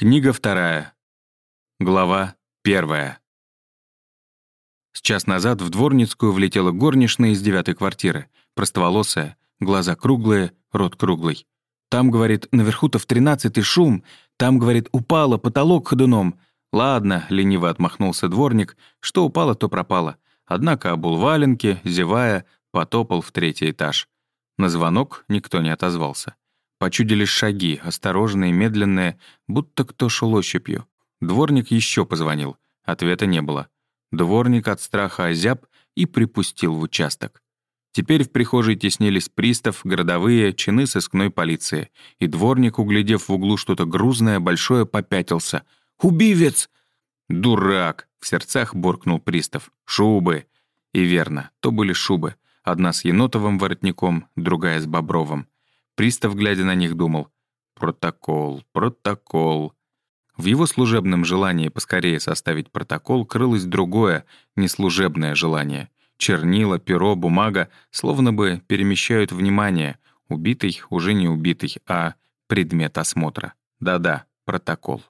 Книга вторая. Глава первая. С час назад в дворницкую влетела горничная из девятой квартиры, простоволосая, глаза круглые, рот круглый. Там, говорит, наверху-то в тринадцатый шум, там, говорит, упало, потолок ходуном. Ладно, лениво отмахнулся дворник, что упало, то пропало. Однако обул валенки, зевая, потопал в третий этаж. На звонок никто не отозвался. Почудились шаги, осторожные, медленные, будто кто шел ощупью. Дворник еще позвонил. Ответа не было. Дворник от страха озяб и припустил в участок. Теперь в прихожей теснились пристав, городовые, чины сыскной полиции. И дворник, углядев в углу что-то грузное, большое, попятился. «Убивец!» «Дурак!» — в сердцах буркнул пристав. «Шубы!» И верно, то были шубы. Одна с енотовым воротником, другая с бобровым. Пристав, глядя на них, думал «Протокол, протокол». В его служебном желании поскорее составить протокол крылось другое, неслужебное желание. Чернила, перо, бумага словно бы перемещают внимание. Убитый уже не убитый, а предмет осмотра. Да-да, протокол.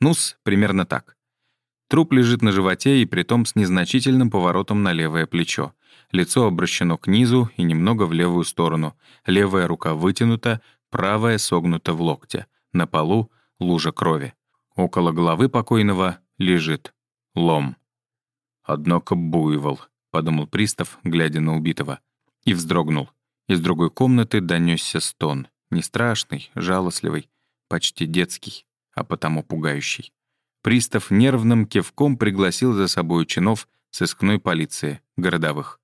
Нус, примерно так. Труп лежит на животе и притом с незначительным поворотом на левое плечо. Лицо обращено к низу и немного в левую сторону. Левая рука вытянута, правая согнута в локте. На полу — лужа крови. Около головы покойного лежит лом. «Однако буйвол», — подумал пристав, глядя на убитого. И вздрогнул. Из другой комнаты донесся стон. Не страшный, жалостливый, почти детский, а потому пугающий. Пристав нервным кивком пригласил за собой чинов сыскной полиции, городовых.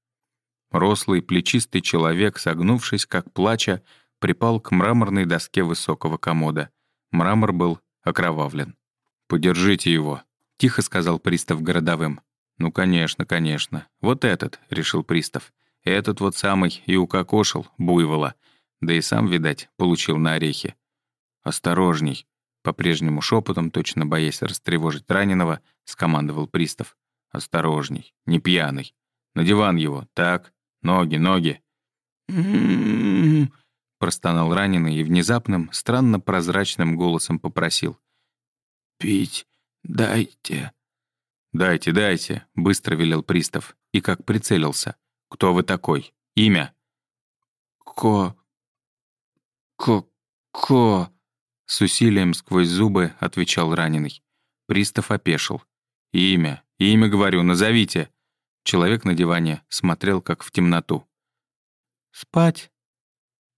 Рослый, плечистый человек, согнувшись, как плача, припал к мраморной доске высокого комода. Мрамор был окровавлен. «Подержите его», — тихо сказал пристав городовым. «Ну, конечно, конечно. Вот этот», — решил пристав. «Этот вот самый и укокошил буйвола. Да и сам, видать, получил на орехи». «Осторожней», — по-прежнему шепотом, точно боясь растревожить раненого, скомандовал пристав. «Осторожней, не пьяный. На диван его, так, Ноги, ноги. простонал раненый и внезапным, странно прозрачным голосом попросил. «Пить дайте». «Дайте, дайте», — быстро велел пристав. И как прицелился. «Кто вы такой? Имя?» «Ко... Ко... Ко...» С усилием сквозь зубы отвечал раненый. Пристав опешил. «Имя, имя, говорю, назовите!» Человек на диване смотрел, как в темноту. «Спать,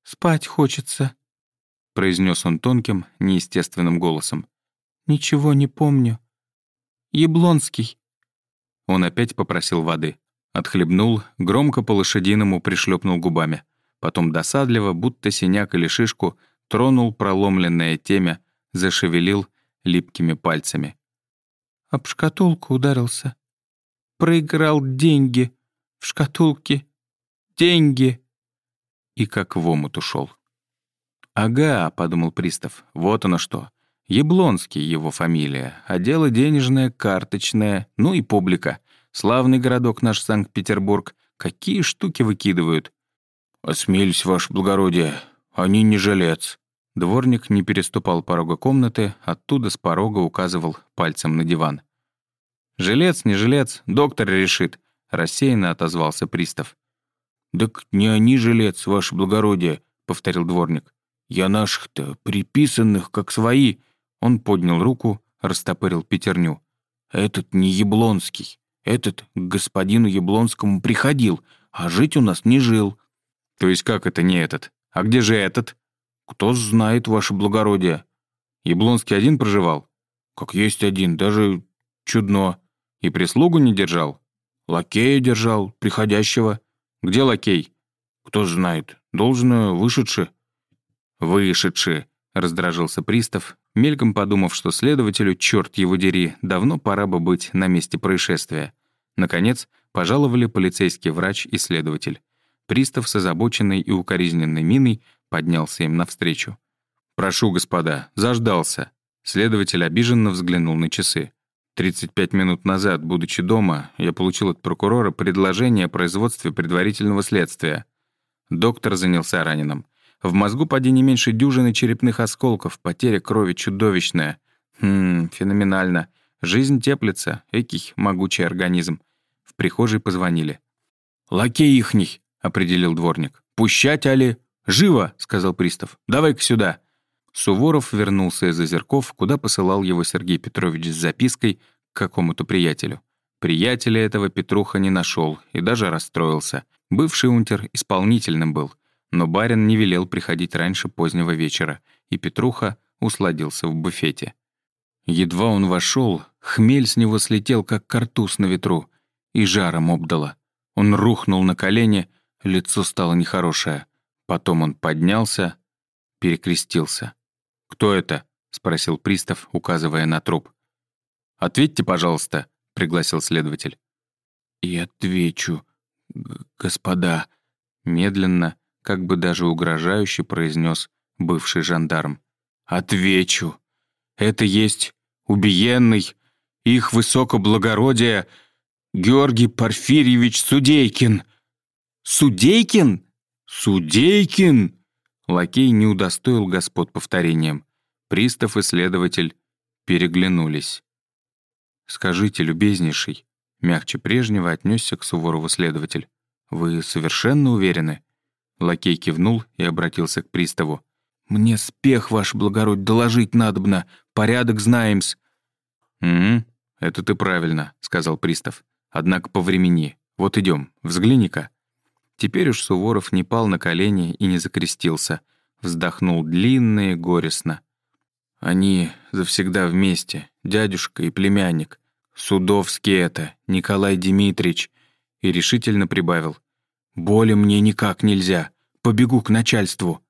спать хочется», — произнес он тонким, неестественным голосом. «Ничего не помню. Яблонский». Он опять попросил воды. Отхлебнул, громко по-лошадиному пришлепнул губами. Потом досадливо, будто синяк или шишку, тронул проломленное темя, зашевелил липкими пальцами. «Об шкатулку ударился», проиграл деньги в шкатулке. Деньги!» И как в омут ушел. «Ага», — подумал пристав, — «вот оно что. Яблонский его фамилия, а дело денежное, карточное, ну и публика. Славный городок наш Санкт-Петербург. Какие штуки выкидывают?» «Осмелись, ваше благородие, они не жилец». Дворник не переступал порога комнаты, оттуда с порога указывал пальцем на диван. «Жилец, не жилец, доктор решит», — рассеянно отозвался пристав. «Так не они жилец, ваше благородие», — повторил дворник. «Я наших-то, приписанных, как свои». Он поднял руку, растопырил пятерню. «Этот не Яблонский. Этот к господину Яблонскому приходил, а жить у нас не жил». «То есть как это не этот? А где же этот?» «Кто знает, ваше благородие». «Яблонский один проживал?» «Как есть один, даже чудно. И прислугу не держал? Лакея держал, приходящего. Где лакей? Кто знает, должно вышедши. Вышедши, раздражился пристав, мельком подумав, что следователю, черт его дери, давно пора бы быть на месте происшествия. Наконец, пожаловали полицейский врач и следователь. Пристав с озабоченной и укоризненной миной поднялся им навстречу. «Прошу, господа, заждался». Следователь обиженно взглянул на часы. 35 минут назад, будучи дома, я получил от прокурора предложение о производстве предварительного следствия. Доктор занялся раненым. В мозгу поди не меньше дюжины черепных осколков, потеря крови чудовищная. Хм, феноменально. Жизнь теплится, экий могучий организм. В прихожей позвонили. «Лакей ихний», — определил дворник. «Пущать, али?» «Живо!» — сказал пристав. «Давай-ка сюда!» Суворов вернулся из Озерков, куда посылал его Сергей Петрович с запиской к какому-то приятелю. Приятеля этого Петруха не нашел и даже расстроился. Бывший унтер исполнительным был, но барин не велел приходить раньше позднего вечера, и Петруха усладился в буфете. Едва он вошел, хмель с него слетел, как картуз на ветру, и жаром обдало. Он рухнул на колени, лицо стало нехорошее. Потом он поднялся, перекрестился. «Кто это?» — спросил пристав, указывая на труп. «Ответьте, пожалуйста», — пригласил следователь. «И отвечу, господа», — медленно, как бы даже угрожающе произнес бывший жандарм. «Отвечу. Это есть убиенный, их высокоблагородие Георгий Порфирьевич Судейкин». «Судейкин? Судейкин!» Лакей не удостоил господ повторением. Пристав и следователь переглянулись. «Скажите, любезнейший», — мягче прежнего отнесся к Суворову следователь. «Вы совершенно уверены?» Лакей кивнул и обратился к приставу. «Мне спех, ваш благородь, доложить надобно. Порядок знаем-с». «Угу, это ты правильно», — сказал пристав. «Однако по времени. Вот идем, взгляни-ка». Теперь уж Суворов не пал на колени и не закрестился. Вздохнул длинно и горестно. Они завсегда вместе, дядюшка и племянник. Судовский это, Николай Дмитрич. И решительно прибавил. «Боли мне никак нельзя. Побегу к начальству».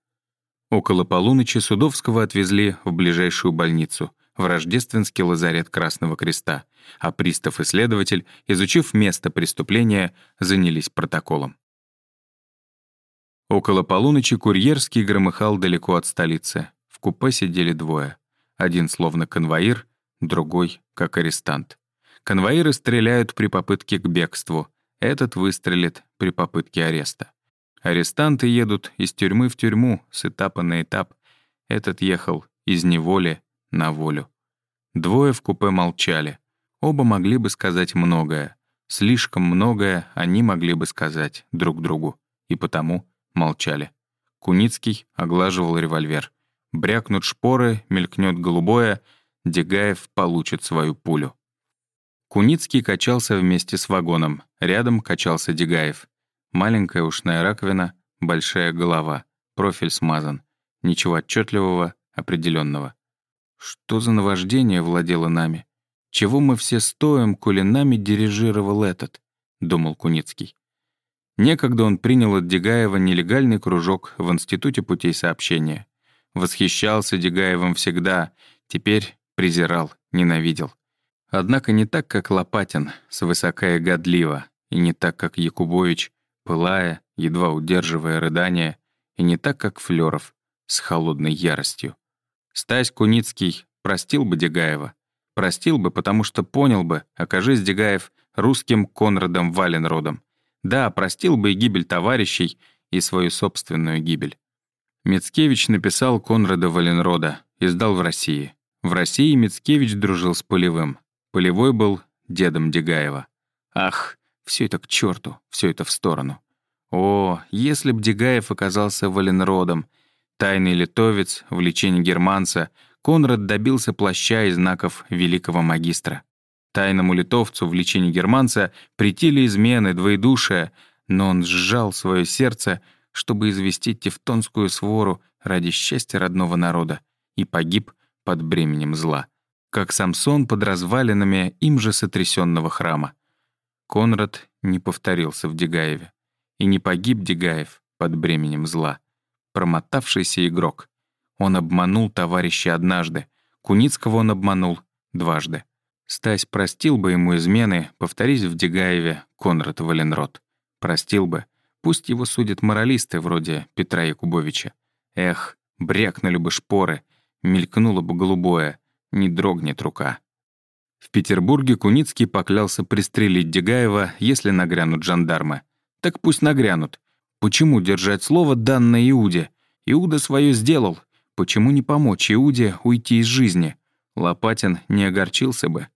Около полуночи Судовского отвезли в ближайшую больницу, в рождественский лазарет Красного Креста, а пристав и следователь, изучив место преступления, занялись протоколом. Около полуночи курьерский громыхал далеко от столицы. В купе сидели двое. Один словно конвоир, другой — как арестант. Конвоиры стреляют при попытке к бегству. Этот выстрелит при попытке ареста. Арестанты едут из тюрьмы в тюрьму, с этапа на этап. Этот ехал из неволи на волю. Двое в купе молчали. Оба могли бы сказать многое. Слишком многое они могли бы сказать друг другу. И потому Молчали. Куницкий оглаживал револьвер. Брякнут шпоры, мелькнет голубое, Дегаев получит свою пулю. Куницкий качался вместе с вагоном. Рядом качался Дегаев. Маленькая ушная раковина, большая голова, профиль смазан. Ничего отчетливого, определенного. Что за наваждение владело нами? Чего мы все стоим, коли нами дирижировал этот? Думал Куницкий. Некогда он принял от Дегаева нелегальный кружок в Институте путей сообщения. Восхищался Дегаевым всегда, теперь презирал, ненавидел. Однако не так, как Лопатин, свысока и годливо, и не так, как Якубович, пылая, едва удерживая рыдания, и не так, как Флёров, с холодной яростью. Стась Куницкий простил бы Дегаева. Простил бы, потому что понял бы, окажись Дегаев русским Конрадом Валенродом, да, простил бы и гибель товарищей, и свою собственную гибель. Мицкевич написал Конрада Валенрода, издал в России. В России Мицкевич дружил с Полевым. Полевой был дедом Дегаева. Ах, все это к черту, все это в сторону. О, если б Дегаев оказался Валенродом, тайный литовец, влечение германца, Конрад добился плаща и знаков великого магистра. Тайному литовцу в лечении германца притили измены, двоедушие, но он сжал свое сердце, чтобы известить тевтонскую свору ради счастья родного народа, и погиб под бременем зла, как Самсон под развалинами им же сотрясенного храма. Конрад не повторился в Дегаеве, и не погиб Дегаев под бременем зла. Промотавшийся игрок. Он обманул товарища однажды, Куницкого он обманул дважды. Стась простил бы ему измены, повторись в Дегаеве Конрад Валенрод. Простил бы. Пусть его судят моралисты вроде Петра Якубовича. Эх, брякнули бы шпоры, мелькнуло бы голубое, не дрогнет рука. В Петербурге Куницкий поклялся пристрелить Дегаева, если нагрянут жандармы. Так пусть нагрянут. Почему держать слово, данное Иуде? Иуда свое сделал. Почему не помочь Иуде уйти из жизни? Лопатин не огорчился бы.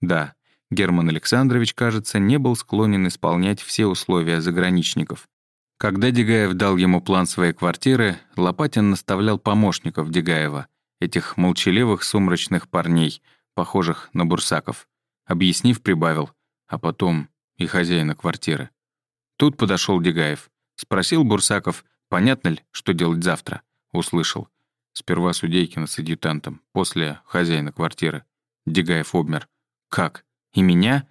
Да, Герман Александрович, кажется, не был склонен исполнять все условия заграничников. Когда Дегаев дал ему план своей квартиры, Лопатин наставлял помощников Дегаева, этих молчаливых сумрачных парней, похожих на бурсаков. Объяснив, прибавил, а потом и хозяина квартиры. Тут подошел Дегаев. Спросил Бурсаков, понятно ли, что делать завтра. Услышал. Сперва Судейкина с адъютантом, после хозяина квартиры. Дегаев обмер. «Как? И меня?»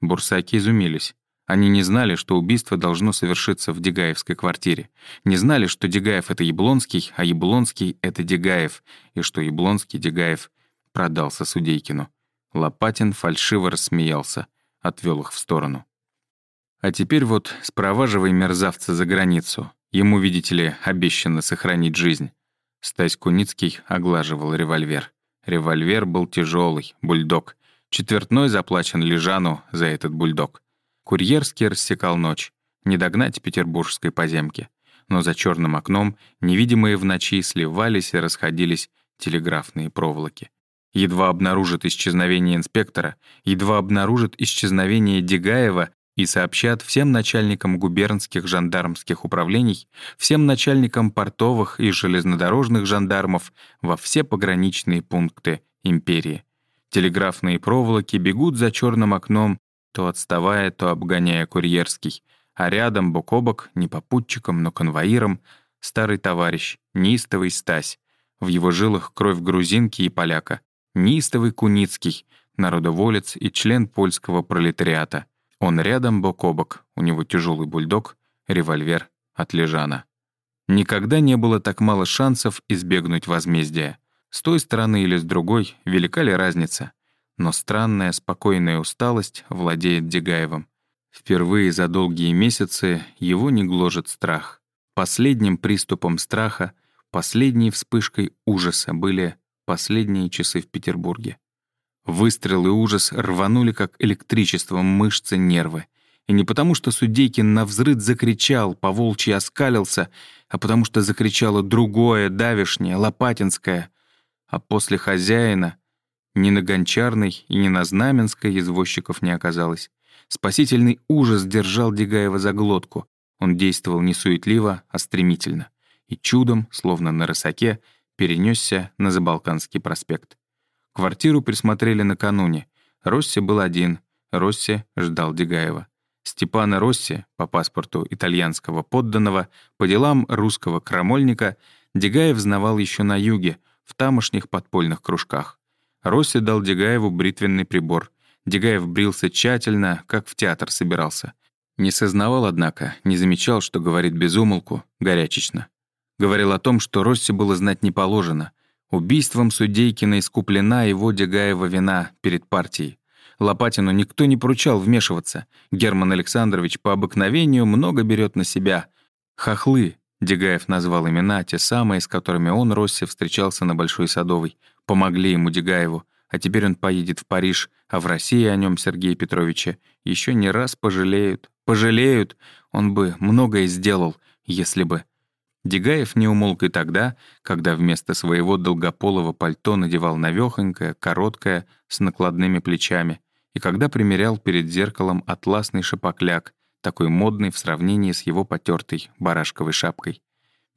Бурсаки изумились. Они не знали, что убийство должно совершиться в Дегаевской квартире. Не знали, что Дегаев — это Яблонский, а Яблонский — это Дегаев, и что Яблонский Дегаев продался Судейкину. Лопатин фальшиво рассмеялся, отвел их в сторону. «А теперь вот спроваживай мерзавца за границу. Ему, видите ли, обещано сохранить жизнь». Стась Куницкий оглаживал револьвер. Револьвер был тяжелый, бульдог. Четвертной заплачен Лежану за этот бульдог. Курьерский рассекал ночь. Не догнать петербургской поземки. Но за черным окном, невидимые в ночи, сливались и расходились телеграфные проволоки. Едва обнаружат исчезновение инспектора, едва обнаружат исчезновение Дегаева и сообщат всем начальникам губернских жандармских управлений, всем начальникам портовых и железнодорожных жандармов во все пограничные пункты империи. Телеграфные проволоки бегут за черным окном, то отставая, то обгоняя курьерский, а рядом, бок о бок, не попутчиком, но конвоиром, старый товарищ, неистовый Стась. В его жилах кровь грузинки и поляка, неистовый Куницкий, народоволец и член польского пролетариата. Он рядом бок о бок, у него тяжелый бульдог, револьвер от Лежана. Никогда не было так мало шансов избегнуть возмездия. С той стороны или с другой, велика ли разница? Но странная, спокойная усталость владеет Дегаевым. Впервые за долгие месяцы его не гложет страх. Последним приступом страха, последней вспышкой ужаса были последние часы в Петербурге. Выстрел и ужас рванули как электричеством мышцы нервы. И не потому, что Судейкин навзрыд закричал, поволчьи оскалился, а потому что закричало другое, давишнее, лопатинское. А после хозяина ни на Гончарной и ни на Знаменской извозчиков не оказалось. Спасительный ужас держал Дегаева за глотку. Он действовал не суетливо, а стремительно. И чудом, словно на рысаке, перенесся на Забалканский проспект. Квартиру присмотрели накануне. Росси был один, Росси ждал Дегаева. Степана Росси, по паспорту итальянского подданного, по делам русского крамольника, Дегаев знавал еще на юге, в тамошних подпольных кружках. Росси дал Дегаеву бритвенный прибор. Дегаев брился тщательно, как в театр собирался. Не сознавал, однако, не замечал, что говорит безумолку, горячечно. Говорил о том, что Росси было знать не положено. Убийством Судейкина искуплена его Дегаева вина перед партией. Лопатину никто не поручал вмешиваться. Герман Александрович по обыкновению много берет на себя. «Хохлы», — Дегаев назвал имена, те самые, с которыми он, Росси, встречался на Большой Садовой. Помогли ему Дегаеву. А теперь он поедет в Париж, а в России о нем Сергея Петровича еще не раз пожалеют. Пожалеют. Он бы многое сделал, если бы... Дегаев не умолк и тогда, когда вместо своего долгополого пальто надевал навёхонькое, короткое, с накладными плечами, и когда примерял перед зеркалом атласный шапокляк, такой модный в сравнении с его потертой барашковой шапкой.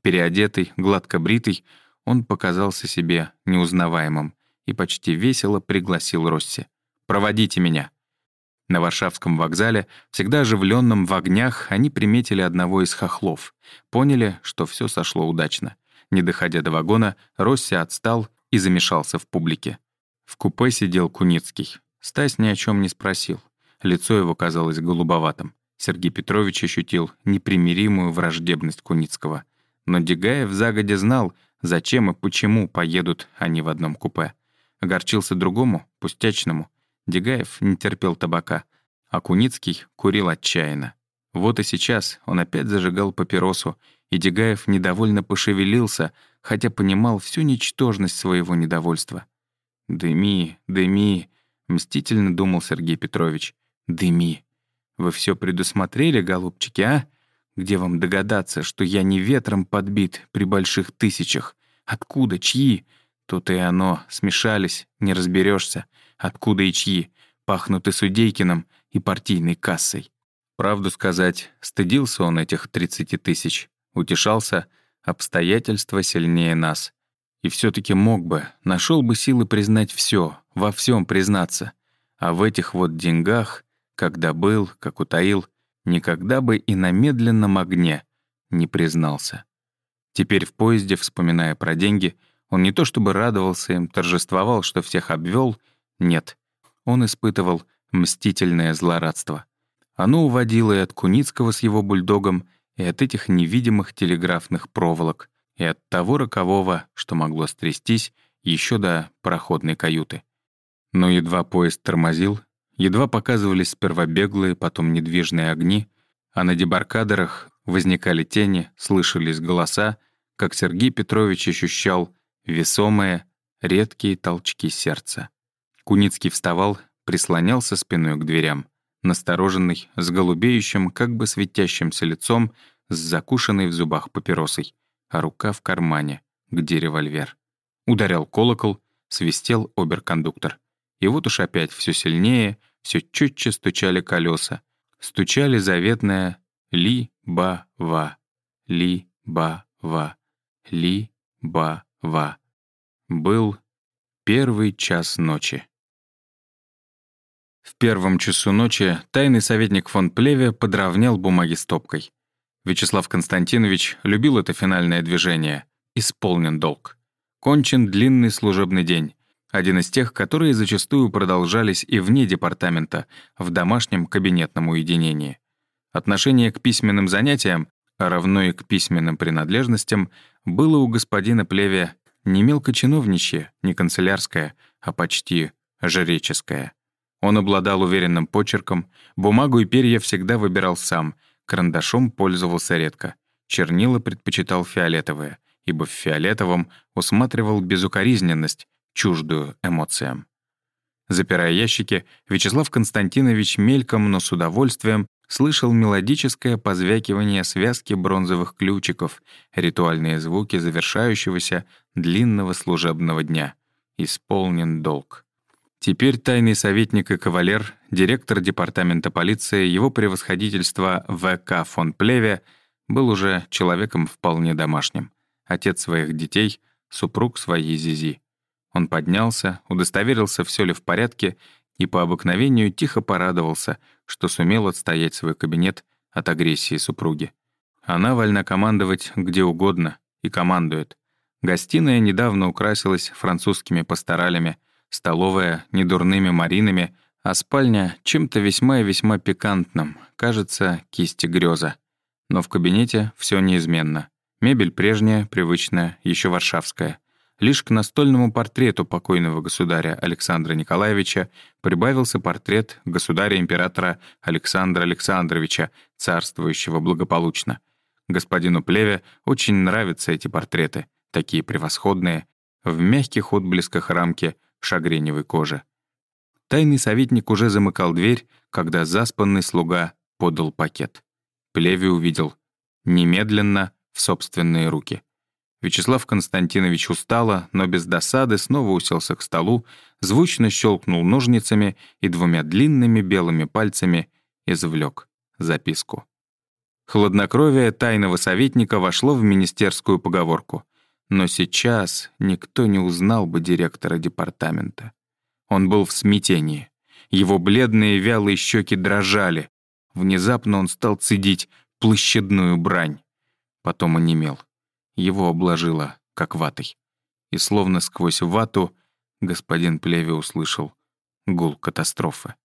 Переодетый, гладко бритый, он показался себе неузнаваемым и почти весело пригласил Росси. «Проводите меня!» На Варшавском вокзале, всегда оживленном в огнях, они приметили одного из хохлов. Поняли, что все сошло удачно. Не доходя до вагона, Росси отстал и замешался в публике. В купе сидел Куницкий. Стась ни о чем не спросил. Лицо его казалось голубоватым. Сергей Петрович ощутил непримиримую враждебность Куницкого. Но Дегаев загодя знал, зачем и почему поедут они в одном купе. Огорчился другому, пустячному, Дегаев не терпел табака, а Куницкий курил отчаянно. Вот и сейчас он опять зажигал папиросу, и Дегаев недовольно пошевелился, хотя понимал всю ничтожность своего недовольства. «Дыми, дыми», — мстительно думал Сергей Петрович. «Дыми. Вы все предусмотрели, голубчики, а? Где вам догадаться, что я не ветром подбит при больших тысячах? Откуда? Чьи? Тут и оно, смешались, не разберешься, откуда и чьи, пахнут и Судейкиным, и партийной кассой. Правду сказать, стыдился он этих 30 тысяч, утешался, обстоятельства сильнее нас. И все таки мог бы, нашел бы силы признать все, во всем признаться. А в этих вот деньгах, когда был, как утаил, никогда бы и на медленном огне не признался. Теперь в поезде, вспоминая про деньги, он не то чтобы радовался им, торжествовал, что всех обвел, нет. Он испытывал мстительное злорадство. Оно уводило и от Куницкого с его бульдогом, и от этих невидимых телеграфных проволок, и от того рокового, что могло стрястись еще до проходной каюты. Но едва поезд тормозил, едва показывались сперва беглые, потом недвижные огни, а на дебаркадерах возникали тени, слышались голоса, как Сергей Петрович ощущал весомые, редкие толчки сердца. Куницкий вставал, прислонялся спиной к дверям, настороженный, с голубеющим, как бы светящимся лицом, с закушенной в зубах папиросой, а рука в кармане, где револьвер. Ударял колокол, свистел оберкондуктор. И вот уж опять все сильнее, все четче стучали колеса. Стучали заветное «Ли-ба-ва, ли-ба-ва, ли-ба-ва». Был первый час ночи. В первом часу ночи тайный советник фон Плеве подровнял бумаги стопкой. Вячеслав Константинович любил это финальное движение. Исполнен долг. Кончен длинный служебный день. Один из тех, которые зачастую продолжались и вне департамента, в домашнем кабинетном уединении. Отношение к письменным занятиям, а равно и к письменным принадлежностям, было у господина Плеве не мелкочиновничье, не канцелярское, а почти жреческое. Он обладал уверенным почерком, бумагу и перья всегда выбирал сам, карандашом пользовался редко. Чернила предпочитал фиолетовые, ибо в фиолетовом усматривал безукоризненность, чуждую эмоциям. Запирая ящики, Вячеслав Константинович мельком, но с удовольствием слышал мелодическое позвякивание связки бронзовых ключиков, ритуальные звуки завершающегося длинного служебного дня. Исполнен долг. Теперь тайный советник и кавалер, директор департамента полиции, его превосходительство В.К. фон Плеве, был уже человеком вполне домашним. Отец своих детей, супруг своей Зизи. Он поднялся, удостоверился, все ли в порядке, и по обыкновению тихо порадовался, что сумел отстоять свой кабинет от агрессии супруги. Она вольна командовать где угодно и командует. Гостиная недавно украсилась французскими пасторалями — столовая — недурными маринами, а спальня — чем-то весьма и весьма пикантным, кажется, кисти греза. Но в кабинете все неизменно. Мебель прежняя, привычная, еще варшавская. Лишь к настольному портрету покойного государя Александра Николаевича прибавился портрет государя-императора Александра Александровича, царствующего благополучно. Господину Плеве очень нравятся эти портреты, такие превосходные, в мягких отблесках рамки шагреневой кожи. Тайный советник уже замыкал дверь, когда заспанный слуга подал пакет. Плеви увидел. Немедленно в собственные руки. Вячеслав Константинович устало, но без досады снова уселся к столу, звучно щелкнул ножницами и двумя длинными белыми пальцами извлек записку. Хладнокровие тайного советника вошло в министерскую поговорку. Но сейчас никто не узнал бы директора департамента. Он был в смятении. Его бледные вялые щеки дрожали. Внезапно он стал цедить площадную брань. Потом онемел. Его обложило, как ватой. И словно сквозь вату господин Плеви услышал гул катастрофы.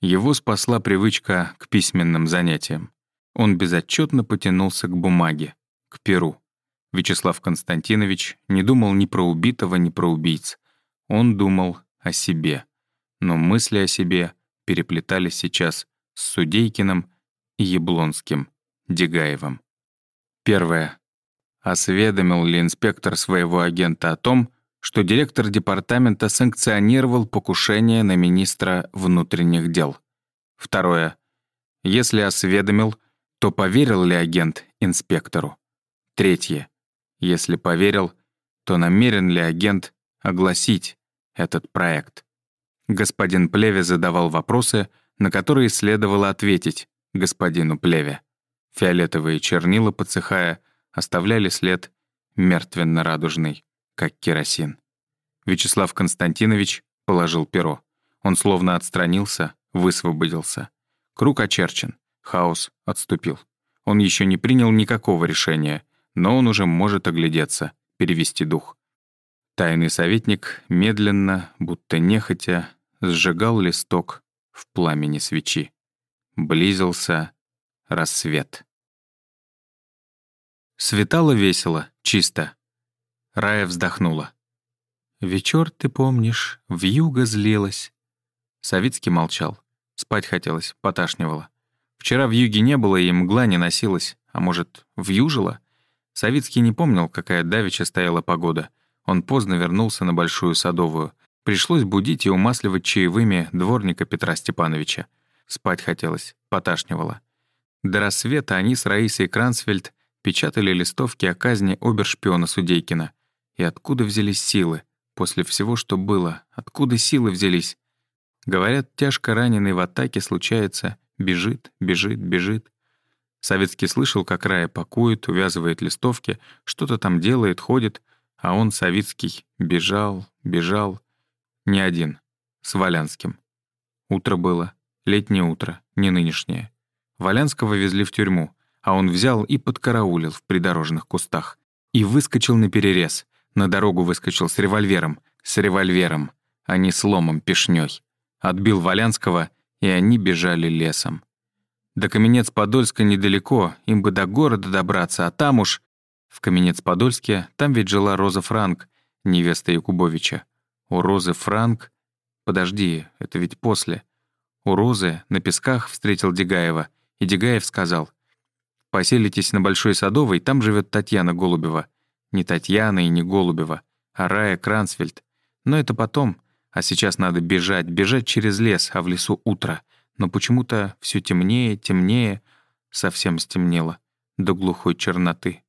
Его спасла привычка к письменным занятиям. Он безотчетно потянулся к бумаге, к перу. Вячеслав Константинович не думал ни про убитого, ни про убийц. Он думал о себе. Но мысли о себе переплетались сейчас с Судейкиным и Яблонским, Дегаевым. Первое. Осведомил ли инспектор своего агента о том, что директор департамента санкционировал покушение на министра внутренних дел? Второе. Если осведомил, то поверил ли агент инспектору? Третье. Если поверил, то намерен ли агент огласить этот проект. Господин Плеве задавал вопросы, на которые следовало ответить господину Плеве. Фиолетовые чернила, подсыхая, оставляли след мертвенно-радужный, как керосин. Вячеслав Константинович положил перо. Он словно отстранился, высвободился. Круг очерчен, хаос отступил. Он еще не принял никакого решения, но он уже может оглядеться, перевести дух. Тайный советник медленно, будто нехотя, сжигал листок в пламени свечи. Близился рассвет. Светало весело, чисто. Рая вздохнула. «Вечер, ты помнишь, в юго злилась». Савицкий молчал. Спать хотелось, поташнивало. Вчера в юге не было, и мгла не носилась. А может, вьюжило? Савицкий не помнил, какая давеча стояла погода. Он поздно вернулся на Большую Садовую. Пришлось будить и умасливать чаевыми дворника Петра Степановича. Спать хотелось, поташнивало. До рассвета они с Раисой Крансфельд печатали листовки о казни обершпиона Судейкина. И откуда взялись силы? После всего, что было, откуда силы взялись? Говорят, тяжко раненый в атаке случается, бежит, бежит, бежит. Советский слышал, как Рая пакует, увязывает листовки, что-то там делает, ходит, а он, Савицкий, бежал, бежал. Не один, с Валянским. Утро было, летнее утро, не нынешнее. Валянского везли в тюрьму, а он взял и подкараулил в придорожных кустах. И выскочил на перерез. На дорогу выскочил с револьвером. С револьвером, а не с ломом пешнёй. Отбил Валянского, и они бежали лесом. До Каменец-Подольска недалеко, им бы до города добраться, а там уж... В Каменец-Подольске, там ведь жила Роза Франк, невеста Якубовича. У Розы Франк... Подожди, это ведь после. У Розы на песках встретил Дегаева, и Дегаев сказал, «Поселитесь на Большой Садовой, там живет Татьяна Голубева». Не Татьяна и не Голубева, а Рая Крансфельд. Но это потом, а сейчас надо бежать, бежать через лес, а в лесу утро. Но почему-то все темнее, темнее, совсем стемнело, до глухой черноты.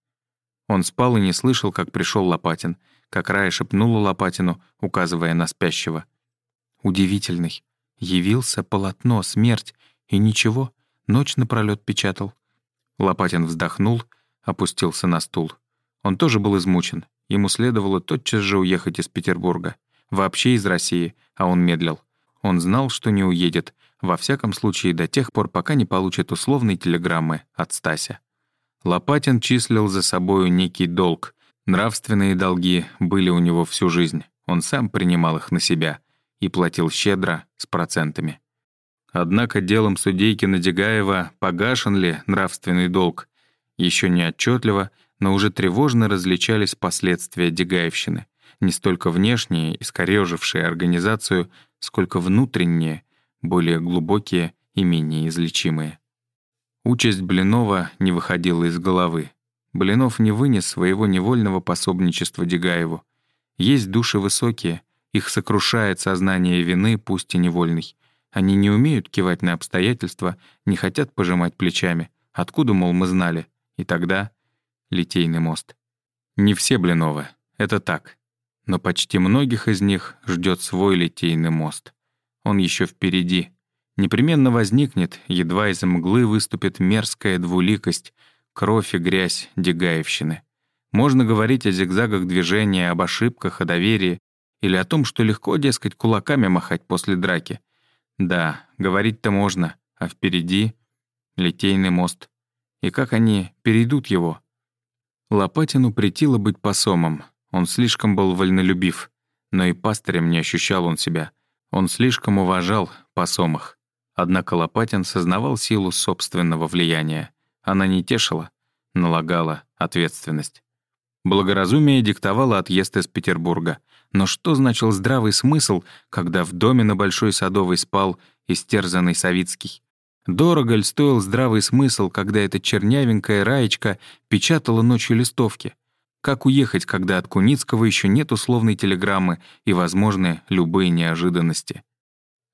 Он спал и не слышал, как пришел Лопатин, как Рая шепнула Лопатину, указывая на спящего. Удивительный. Явился полотно, смерть, и ничего, ночь напролёт печатал. Лопатин вздохнул, опустился на стул. Он тоже был измучен. Ему следовало тотчас же уехать из Петербурга. Вообще из России, а он медлил. Он знал, что не уедет, во всяком случае до тех пор, пока не получит условной телеграммы от Стася. Лопатин числил за собою некий долг. Нравственные долги были у него всю жизнь. Он сам принимал их на себя и платил щедро, с процентами. Однако делом судейкина Дегаева погашен ли нравственный долг, еще не отчетливо, но уже тревожно различались последствия Дегаевщины не столько внешние, искорежившие организацию, сколько внутренние, более глубокие и менее излечимые. Участь Блинова не выходила из головы. Блинов не вынес своего невольного пособничества Дегаеву. Есть души высокие, их сокрушает сознание вины, пусть и невольной. Они не умеют кивать на обстоятельства, не хотят пожимать плечами. Откуда, мол, мы знали? И тогда — Литейный мост. Не все Блиновы, это так но почти многих из них ждет свой литейный мост. Он еще впереди. Непременно возникнет, едва из мглы выступит мерзкая двуликость, кровь и грязь Дегаевщины. Можно говорить о зигзагах движения, об ошибках, о доверии, или о том, что легко, дескать, кулаками махать после драки. Да, говорить-то можно, а впереди — литейный мост. И как они перейдут его? Лопатину притило быть посомом, он слишком был вольнолюбив, но и пастырем не ощущал он себя. Он слишком уважал посомах. Однако Лопатин сознавал силу собственного влияния. Она не тешила, налагала ответственность. Благоразумие диктовало отъезд из Петербурга. Но что значил здравый смысл, когда в доме на Большой Садовой спал истерзанный Савицкий? Дорого ли стоил здравый смысл, когда эта чернявенькая Раечка печатала ночью листовки? Как уехать, когда от Куницкого еще нет условной телеграммы и возможны любые неожиданности?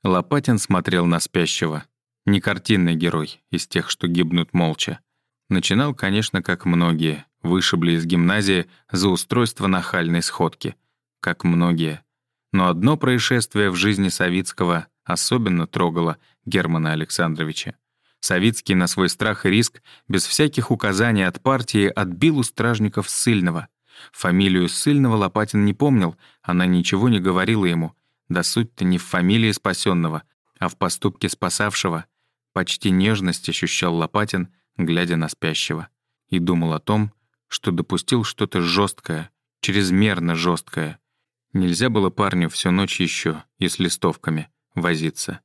Лопатин смотрел на спящего. Не картинный герой из тех, что гибнут молча. Начинал, конечно, как многие, вышибли из гимназии за устройство нахальной сходки. как многие. Но одно происшествие в жизни Савицкого особенно трогало Германа Александровича. Савицкий на свой страх и риск, без всяких указаний от партии, отбил у стражников Ссыльного. Фамилию Ссыльного Лопатин не помнил, она ничего не говорила ему. Да суть-то не в фамилии спасенного, а в поступке спасавшего. Почти нежность ощущал Лопатин, глядя на спящего. И думал о том, что допустил что-то жесткое, чрезмерно жесткое. Нельзя было парню всю ночь еще и с листовками возиться.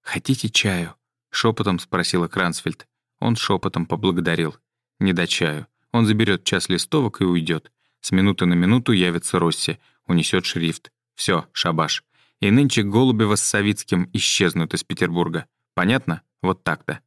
«Хотите чаю?» — шепотом спросила Крансфельд. Он шепотом поблагодарил. «Не до чаю. Он заберет час листовок и уйдет. С минуты на минуту явится Росси, унесет шрифт. Все, шабаш. И нынче Голубева с Савицким исчезнут из Петербурга. Понятно? Вот так-то».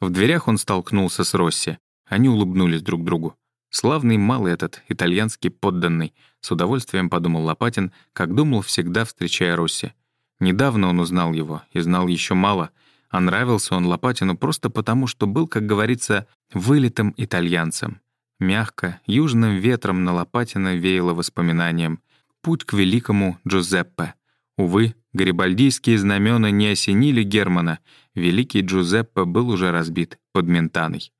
В дверях он столкнулся с Росси. Они улыбнулись друг другу. Славный малый этот, итальянский подданный, с удовольствием подумал Лопатин, как думал всегда, встречая Росси. Недавно он узнал его и знал еще мало — а нравился он Лопатину просто потому, что был, как говорится, вылитым итальянцем. Мягко, южным ветром на Лопатина веяло воспоминанием. Путь к великому Джузеппе. Увы, гарибальдийские знамена не осенили Германа. Великий Джузеппе был уже разбит под Ментаной.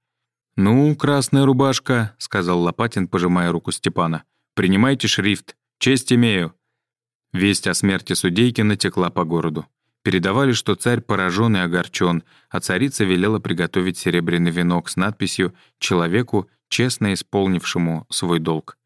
«Ну, красная рубашка», — сказал Лопатин, пожимая руку Степана. «Принимайте шрифт. Честь имею». Весть о смерти Судейкина текла по городу. Передавали, что царь поражен и огорчен, а царица велела приготовить серебряный венок с надписью «Человеку, честно исполнившему свой долг».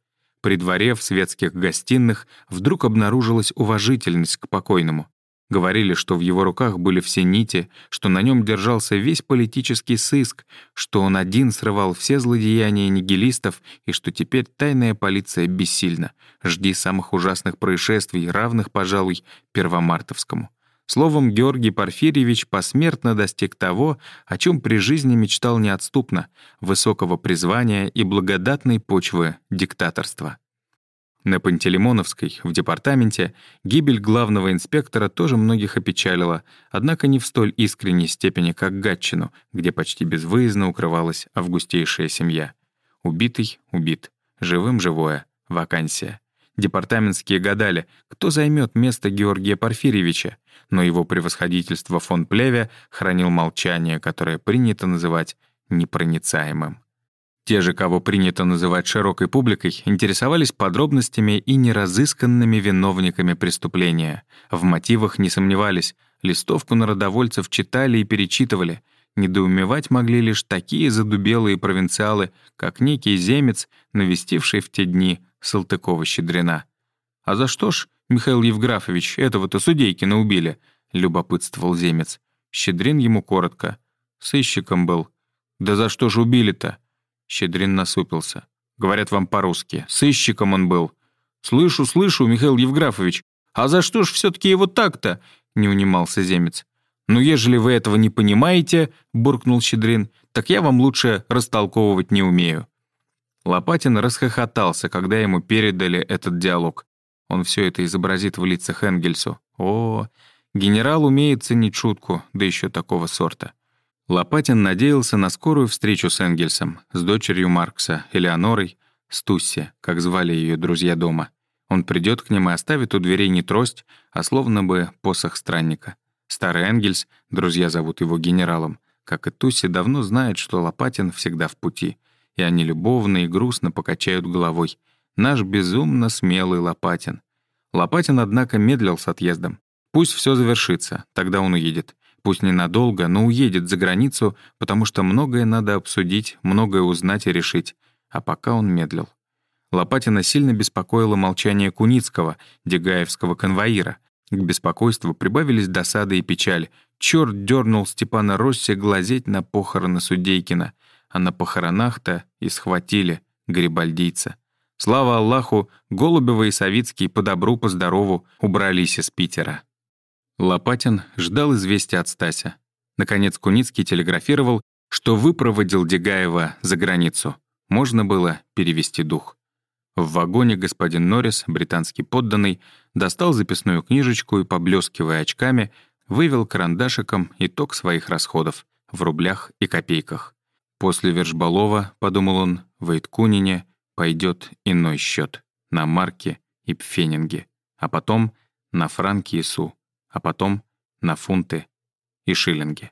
При дворе в светских гостиных вдруг обнаружилась уважительность к покойному. Говорили, что в его руках были все нити, что на нем держался весь политический сыск, что он один срывал все злодеяния нигилистов и что теперь тайная полиция бессильна. Жди самых ужасных происшествий, равных, пожалуй, Первомартовскому. Словом, Георгий Порфирьевич посмертно достиг того, о чем при жизни мечтал неотступно — высокого призвания и благодатной почвы диктаторства. На Пантелеймоновской, в департаменте, гибель главного инспектора тоже многих опечалила, однако не в столь искренней степени, как Гатчину, где почти безвыездно укрывалась августейшая семья. Убитый — убит, живым — живое, вакансия. Департаментские гадали, кто займет место Георгия Порфирьевича, но его превосходительство фон Плеве хранил молчание, которое принято называть непроницаемым. Те же, кого принято называть широкой публикой, интересовались подробностями и неразысканными виновниками преступления. В мотивах не сомневались, листовку народовольцев читали и перечитывали. Недоумевать могли лишь такие задубелые провинциалы, как некий земец, навестивший в те дни Салтыкова-Щедрина. «А за что ж, Михаил Евграфович, этого-то Судейкина убили?» — любопытствовал земец. Щедрин ему коротко. «Сыщиком был». «Да за что ж убили-то?» Щедрин насупился. «Говорят вам по-русски. Сыщиком он был». «Слышу, слышу, Михаил Евграфович. А за что ж все таки его так-то?» — не унимался земец. «Ну, ежели вы этого не понимаете», — буркнул Щедрин, «так я вам лучше растолковывать не умею». Лопатин расхохотался, когда ему передали этот диалог. Он все это изобразит в лицах Энгельсу. О, генерал умеет ценить шутку, да еще такого сорта. Лопатин надеялся на скорую встречу с Энгельсом, с дочерью Маркса, Элеонорой, Стусси, как звали ее друзья дома. Он придет к ним и оставит у дверей не трость, а словно бы посох странника. Старый Энгельс, друзья зовут его генералом, как и Тусси, давно знает, что Лопатин всегда в пути и они любовно и грустно покачают головой. Наш безумно смелый Лопатин. Лопатин, однако, медлил с отъездом. Пусть все завершится, тогда он уедет. Пусть ненадолго, но уедет за границу, потому что многое надо обсудить, многое узнать и решить. А пока он медлил. Лопатина сильно беспокоило молчание Куницкого, дегаевского конвоира. К беспокойству прибавились досады и печаль. Черт дернул Степана Росси глазеть на похороны Судейкина — а на похоронах-то и схватили гарибальдийца. Слава Аллаху, Голубева и Савицкий по добру, по здорову убрались из Питера. Лопатин ждал известия от Стася. Наконец Куницкий телеграфировал, что выпроводил Дегаева за границу. Можно было перевести дух. В вагоне господин Норрис, британский подданный, достал записную книжечку и, поблескивая очками, вывел карандашиком итог своих расходов в рублях и копейках. После Вершбалова, подумал он, в Айткунине пойдет иной счет на марки и пфенинги, а потом на франки и су, а потом на фунты и шиллинги.